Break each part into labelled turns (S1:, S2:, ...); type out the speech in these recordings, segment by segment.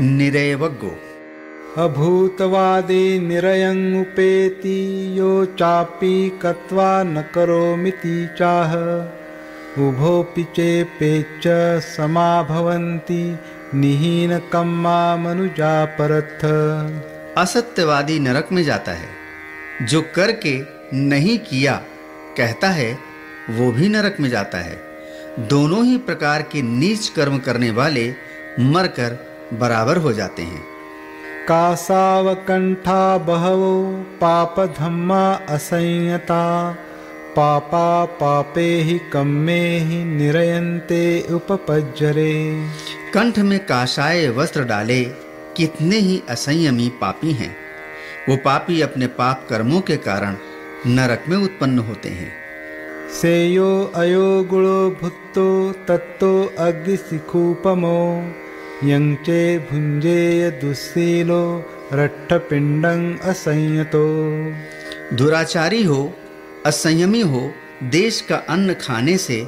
S1: निरयवज्ञो
S2: अभूतवादी निरयं उपेति यो चापि कत्वा न करोमिति चाह। उभोऽपि चेपेच्च समा भवन्ति निहीनकम्मा मनुजा परथ।
S1: असत्यवादी नरक में जाता है। जो करके नहीं किया कहता है वो भी नरक में जाता है। दोनों ही प्रकार के नीच कर्म करने वाले मरकर बराबर हो जाते हैं।
S2: कासावकंठा बहवो पाप धम्मा असंयता पापा पापे ही कम्मे ही निरयन्ते उपपज्जरे।
S1: कंठ में काशाय वस्त्र डाले कितने ही असंयमी पापी हैं। वो पापी अपने पाप कर्मों के कारण नरक में उत्पन्न होते हैं।
S2: सेयो अयो गुणो भुत्तो तत्तो अग्निशिखूपमो यंचे भुंजेय दुस्सीलो रट्ठपिंडं असंयतो।
S1: दुराचारी हो असंयमी हो देश का अन्न खाने से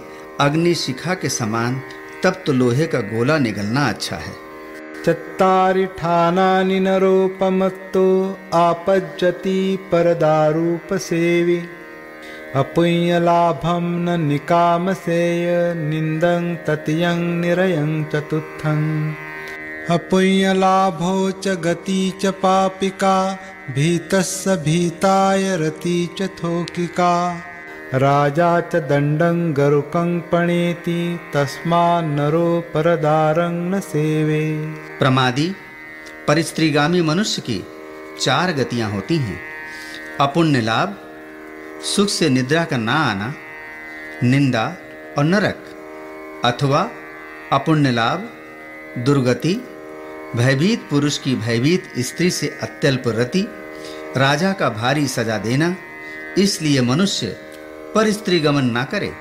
S1: अग्नि शिखा के समान तब तो लोहे का गोला निगलना अच्छा है।
S2: चत्तारि ठानानि नरोपमत्तो आपज्जति परदारूपसेवि अपुण्यलाभं न निकामसेय निन्दं तत्यं निरयं चतुर्थम् अपुण्यलाभो च गति च पापिका भीतस्य भीताय रति च थोकिका। राजा च दण्डं गरुकं पणेति तस्मान्नरो परदारं न सेवे।
S1: प्रमादी, परिस्त्रीगामी मनुष्य की चार गतियाँ होती हैं। अपुण्य लाभ सुख से निद्रा का ना आना, निंदा और नरक, अथवा अपुण्य लाभ, दुर्गति, भयभीत पुरुष की भयभीत स्त्री से अत्यल्प रति, राजा का भारी सजा देना, इसलिए मनुष्य पर स्त्री गमन ना करे।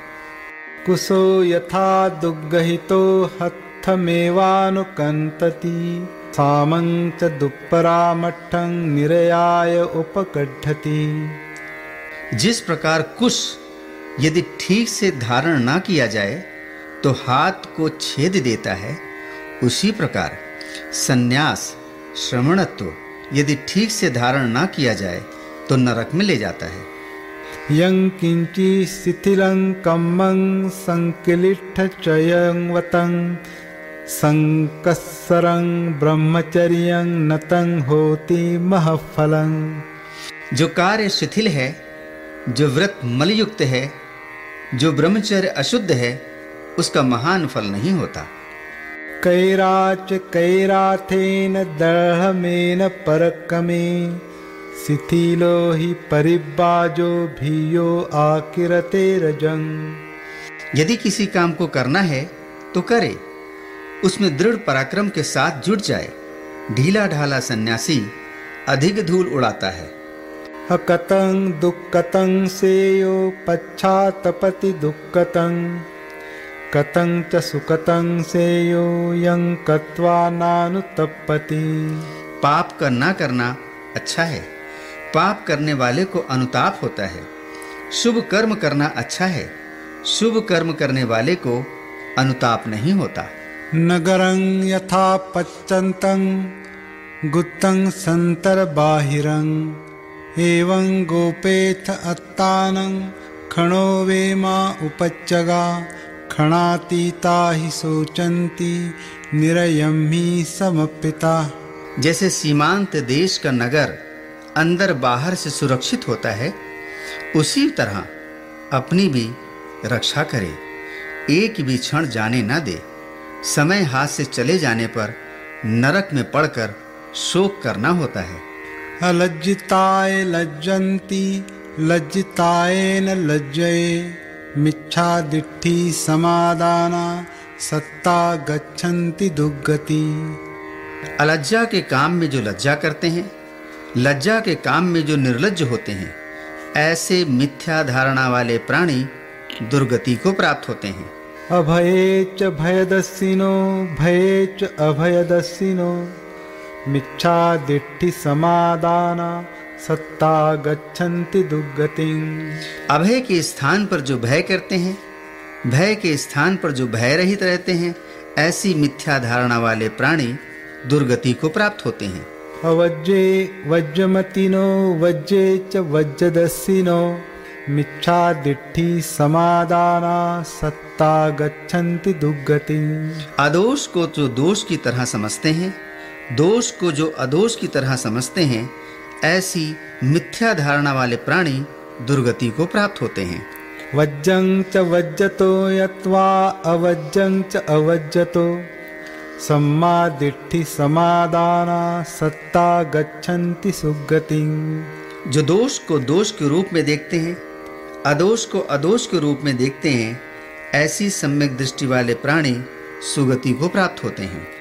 S2: कुशो यथा दुग्गहितो हत्थमेवानुकंतति, सामं च दुप्परामठ्ठं निरयाय उपकढ़ति
S1: जिस प्रकार कुश यदि ठीक से धारण ना किया जाए तो हाथ को छेद देता है। उसी प्रकार सन्यास श्रमणत्व यदि ठीक से धारण ना किया जाए तो नरक में ले जाता है।
S2: यं किञ्चि शिथिलं कम्मं सङ्क्लिष्टचयं वतं सङ्कस्सरं ब्रह्मचर्यं नतं होति महफलं।
S1: जो कार्य शिथिल है जो व्रत मलयुक्त है जो ब्रह्मचर्य अशुद्ध है उसका महान फल नहीं होता।
S2: कैराच कैराथेन दृढ़मेन परकमे शिथिलो ही परिबाजो भियो आकिरते रजंग
S1: यदि किसी काम को करना है तो करे। उसमें दृढ़ पराक्रम के साथ जुट जाए। ढीला ढाला सन्यासी अधिक धूल उड़ाता है।
S2: हकतं दुःखतं सेयो पच्छातपति दुःखतं कतं च सुकतं सेयो यं कत्वा नानुतपति।
S1: पाप का ना करना अच्छा है। पाप करने वाले को अनुताप होता है। शुभ कर्म करना अच्छा है। शुभ कर्म करने वाले को अनुताप नहीं होता।
S2: नगरं यथा पच्चन्तं गुत्तं सन्तर्बाहिरं एवं गोपेथ अत्तानं खणो वेमा उपच्चगा खणातीता ही सोचंती निरयम ही समपिता
S1: जैसे सीमांत देश का नगर अंदर बाहर से सुरक्षित होता है, उसी तरह अपनी भी रक्षा करे, एक भी क्षण जाने न दे, समय हाथ से चले जाने पर नरक में पड़कर शोक करना होता है।
S2: अलज्जिताय लज्जन्ति लज्जिताय न लज्जये। मिच्छा दिट्ठी समादाना सत्ता गच्छन्ति दुर्गति।
S1: अलज्जा के काम में जो लज्जा करते हैं लज्जा के काम में जो निर्लज्ज होते हैं ऐसे मिथ्या धारणा वाले प्राणी दुर्गति को प्राप्त होते हैं।
S2: अभये च भयदस्सिनो भये च अभयदस्सिनो। मिच्छा दिट्ठी समादाना सत्ता गच्छन्ति दुर्गतिं
S1: अभय के स्थान पर जो भय करते हैं भय के स्थान पर जो भय रहित रहते हैं ऐसी मिथ्या धारणा वाले प्राणी दुर्गति को प्राप्त होते हैं।
S2: अवज्ये वज्रमतिनो वज्रे च वज्रदस्सिनो मिच्छादिट्ठि समादाना सत्ता गच्छन्ति दुर्गति
S1: अदोष को जो दोष की तरह समझते हैं दोष को जो अदोष की तरह समझते हैं ऐसी मिथ्या धारणा वाले प्राणी दुर्गति को प्राप्त होते हैं।
S2: वज्रं च वज्रतो यत्वा अवज्रं च अवज्रतो सम्मादिट्ठि समादाना सत्ता गच्छन्ति सुगति
S1: जो दोष को दोष के रूप में देखते हैं अदोष को अदोष के रूप में देखते हैं ऐसी सम्यक दृष्टि वाले प्राणी सुगति को प्राप्त होते हैं।